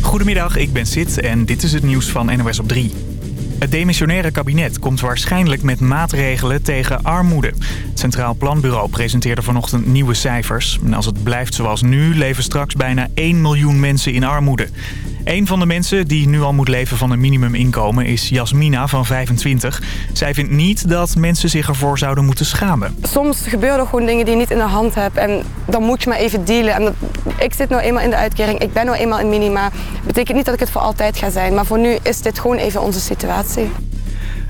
Goedemiddag, ik ben Sid en dit is het nieuws van NOS op 3. Het demissionaire kabinet komt waarschijnlijk met maatregelen tegen armoede. Het Centraal Planbureau presenteerde vanochtend nieuwe cijfers. En als het blijft zoals nu, leven straks bijna 1 miljoen mensen in armoede. Een van de mensen die nu al moet leven van een minimuminkomen is Jasmina van 25. Zij vindt niet dat mensen zich ervoor zouden moeten schamen. Soms gebeuren er gewoon dingen die je niet in de hand hebt en dan moet je maar even dealen. En dat, ik zit nou eenmaal in de uitkering, ik ben nou eenmaal in minima. Betekent niet dat ik het voor altijd ga zijn, maar voor nu is dit gewoon even onze situatie.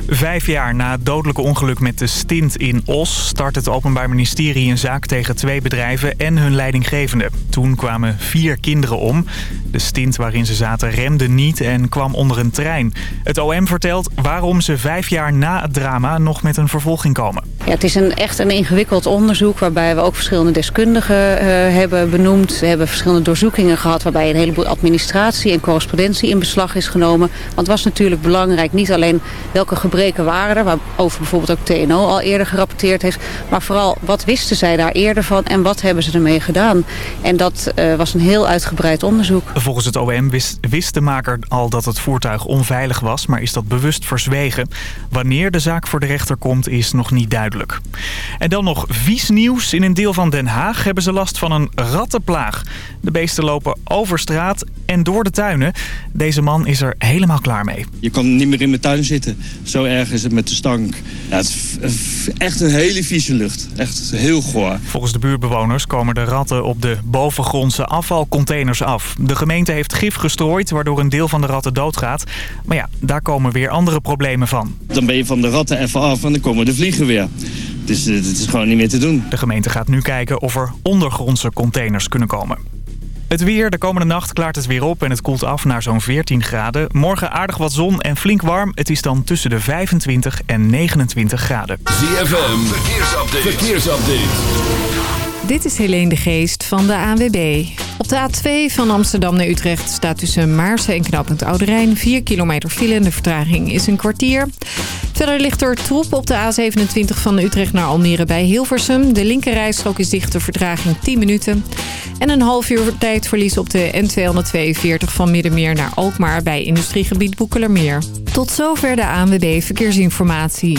Vijf jaar na het dodelijke ongeluk met de stint in Os... start het Openbaar Ministerie een zaak tegen twee bedrijven en hun leidinggevende. Toen kwamen vier kinderen om. De stint waarin ze zaten remde niet en kwam onder een trein. Het OM vertelt waarom ze vijf jaar na het drama nog met een vervolging komen. Ja, het is een, echt een ingewikkeld onderzoek waarbij we ook verschillende deskundigen uh, hebben benoemd. We hebben verschillende doorzoekingen gehad waarbij een heleboel administratie en correspondentie in beslag is genomen. Want het was natuurlijk belangrijk niet alleen welke gebreken waren er, waarover bijvoorbeeld ook TNO al eerder gerapporteerd heeft. Maar vooral wat wisten zij daar eerder van en wat hebben ze ermee gedaan. En dat uh, was een heel uitgebreid onderzoek. Volgens het OM wist, wist de maker al dat het voertuig onveilig was, maar is dat bewust verzwegen. Wanneer de zaak voor de rechter komt is nog niet duidelijk. En dan nog vies nieuws. In een deel van Den Haag hebben ze last van een rattenplaag. De beesten lopen over straat en door de tuinen. Deze man is er helemaal klaar mee. Je kan niet meer in mijn tuin zitten. Zo erg is het met de stank. Ja, het is echt een hele vieze lucht. Echt heel goor. Volgens de buurtbewoners komen de ratten op de bovengrondse afvalcontainers af. De gemeente heeft gif gestrooid, waardoor een deel van de ratten doodgaat. Maar ja, daar komen weer andere problemen van. Dan ben je van de ratten even af en dan komen de vliegen weer. Dus het is gewoon niet meer te doen. De gemeente gaat nu kijken of er ondergrondse containers kunnen komen. Het weer, de komende nacht klaart het weer op en het koelt af naar zo'n 14 graden. Morgen aardig wat zon en flink warm. Het is dan tussen de 25 en 29 graden. ZFM, verkeersupdate. verkeersupdate. Dit is Helene de Geest van de ANWB. Op de A2 van Amsterdam naar Utrecht staat tussen Maarsen en knooppunt Oude Rijn 4 kilometer file en de vertraging is een kwartier. Verder ligt er troep op de A27 van Utrecht naar Almere bij Hilversum. De linkerrijstrook is dicht, de vertraging 10 minuten. En een half uur tijdverlies op de N242 van Middenmeer naar Alkmaar bij industriegebied Boekelermeer. Tot zover de ANWB Verkeersinformatie.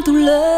douleur.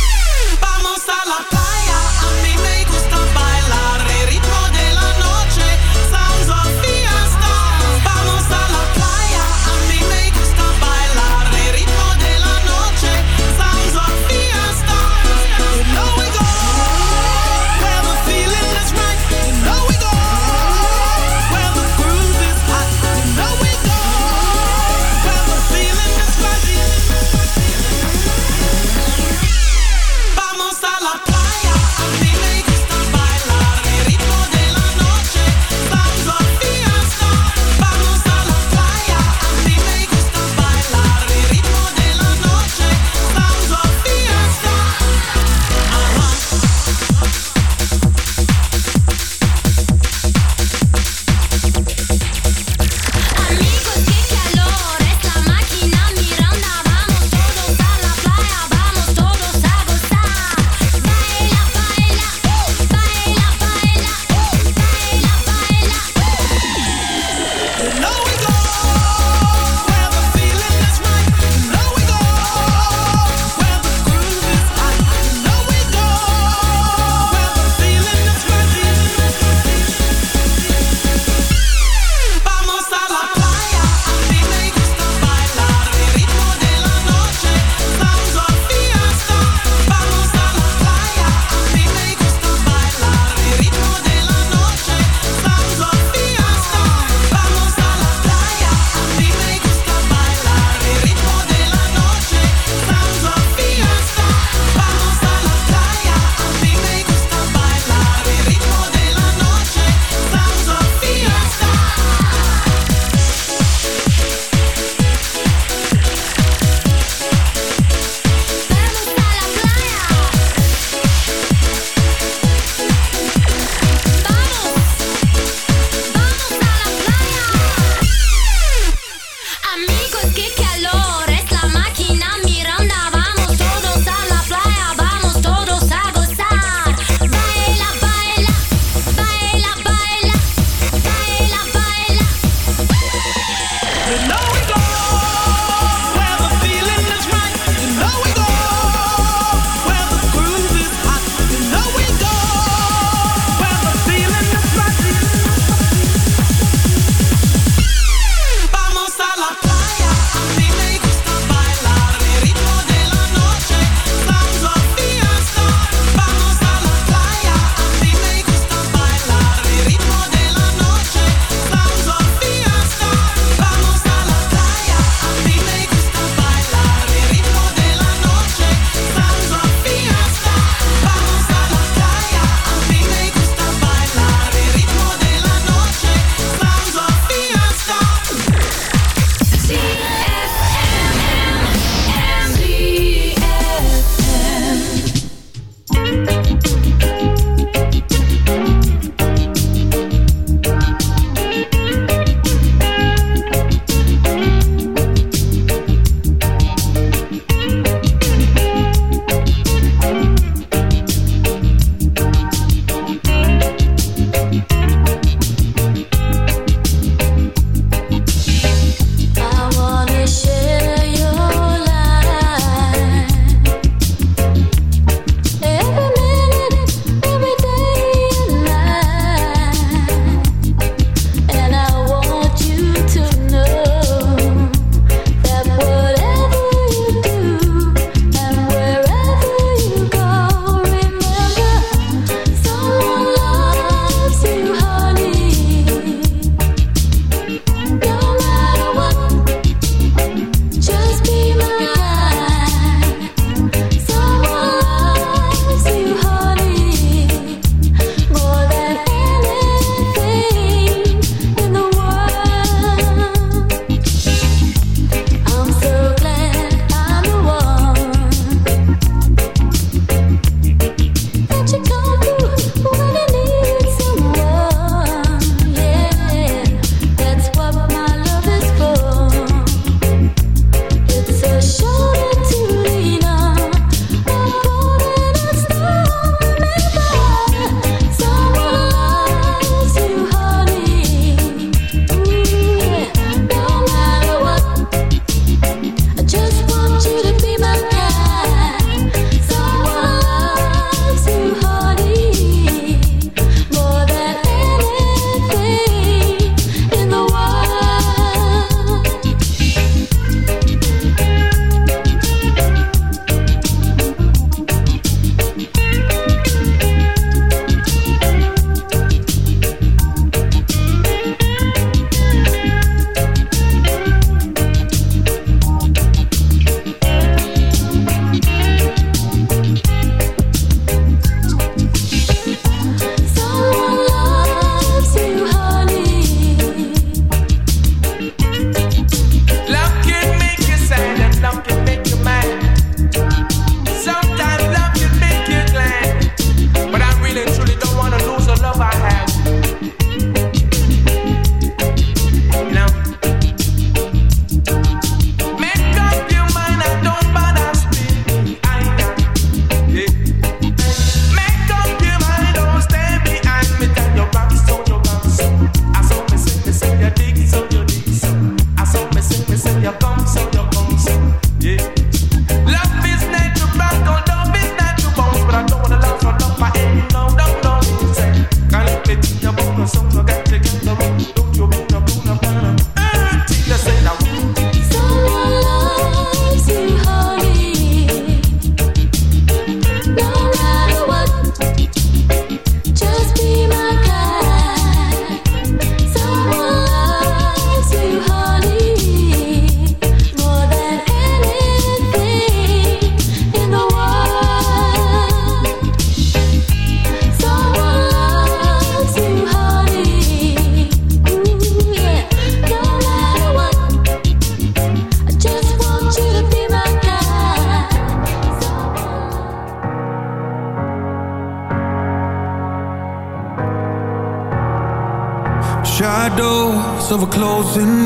Of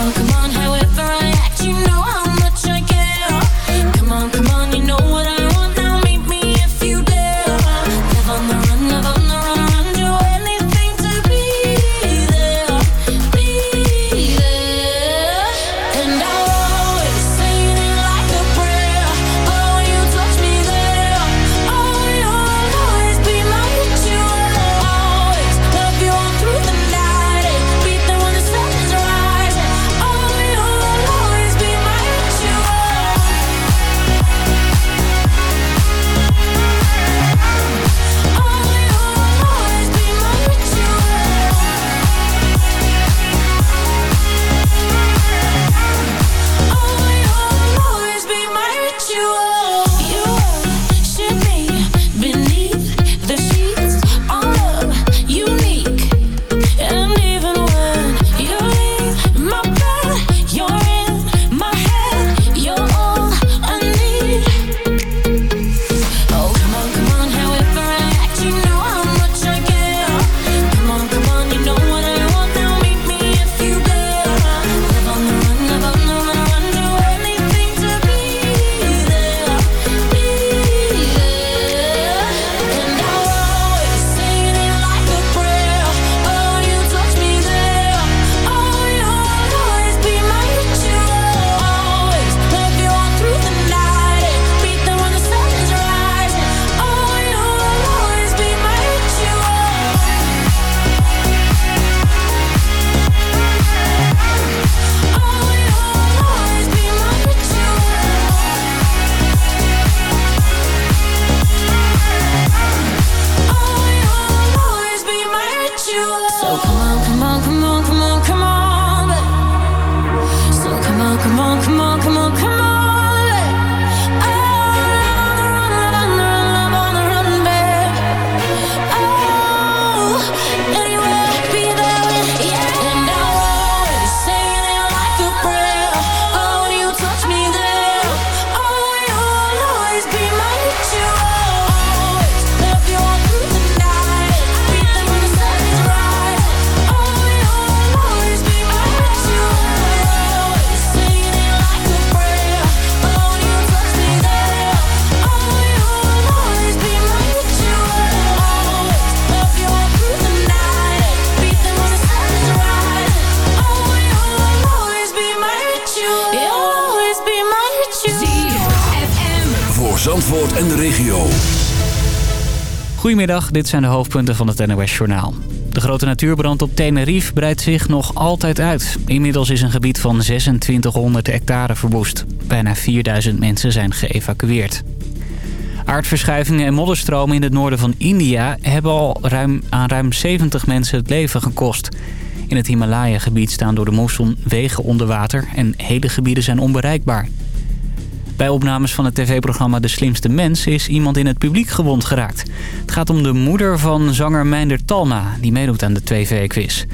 welcome Goedemiddag, dit zijn de hoofdpunten van het NOS-journaal. De grote natuurbrand op Tenerife breidt zich nog altijd uit. Inmiddels is een gebied van 2600 hectare verwoest. Bijna 4000 mensen zijn geëvacueerd. Aardverschuivingen en modderstromen in het noorden van India... hebben al ruim, aan ruim 70 mensen het leven gekost. In het Himalaya-gebied staan door de moesson wegen onder water... en hele gebieden zijn onbereikbaar. Bij opnames van het tv-programma De Slimste Mens is iemand in het publiek gewond geraakt. Het gaat om de moeder van zanger Meinder Talma, die meedoet aan de tv-quiz.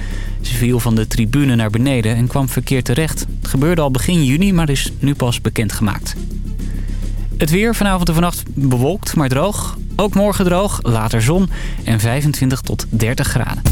Ze viel van de tribune naar beneden en kwam verkeerd terecht. Het gebeurde al begin juni, maar is nu pas bekendgemaakt. Het weer vanavond en vannacht bewolkt, maar droog. Ook morgen droog, later zon en 25 tot 30 graden.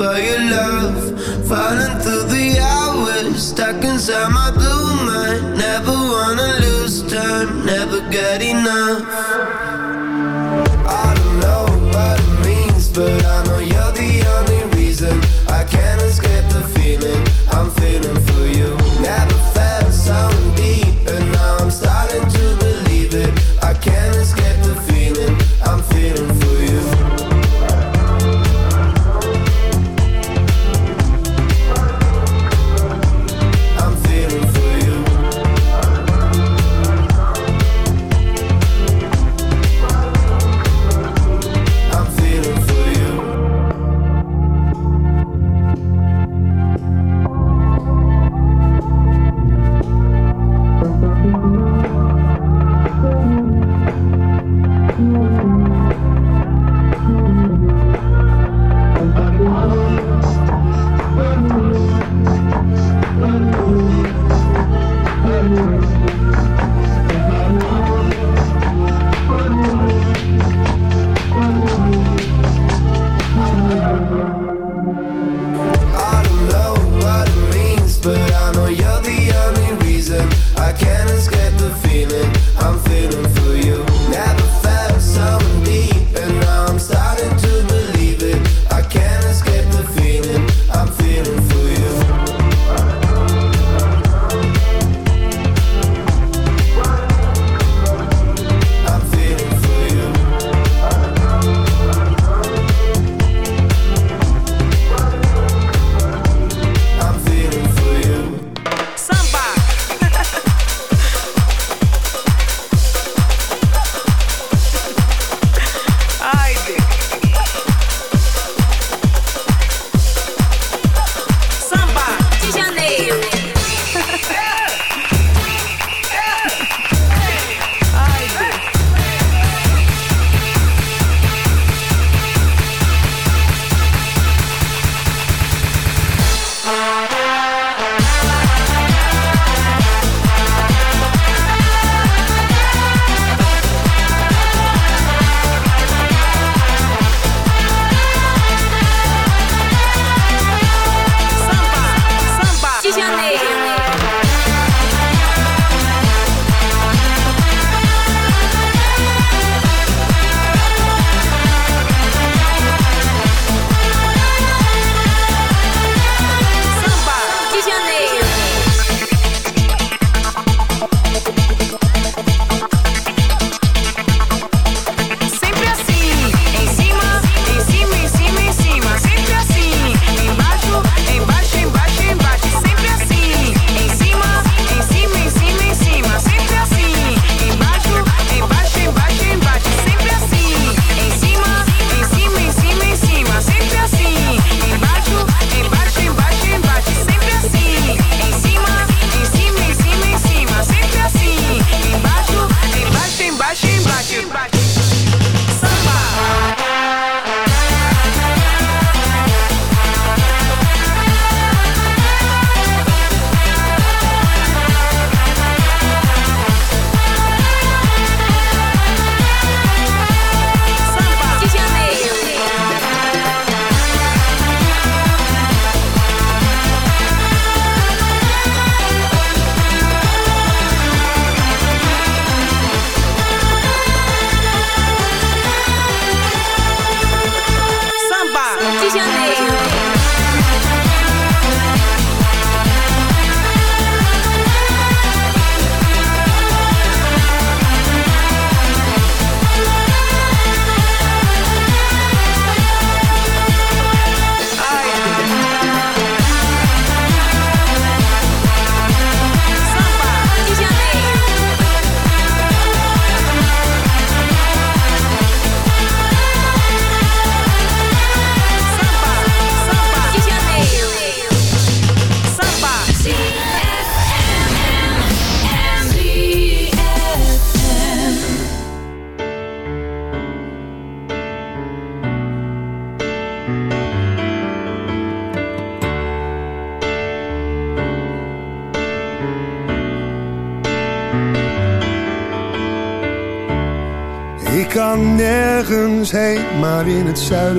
for your love. Falling through the hours, stuck inside my blue mind. Never wanna lose time, never get enough.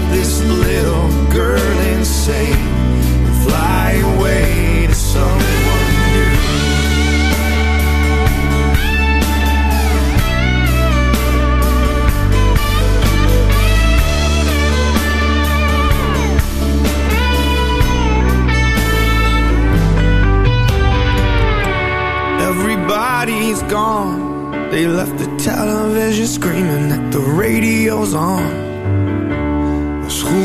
Drive this little girl insane and fly away to someone new. Everybody's gone. They left the television screaming that the radio's on.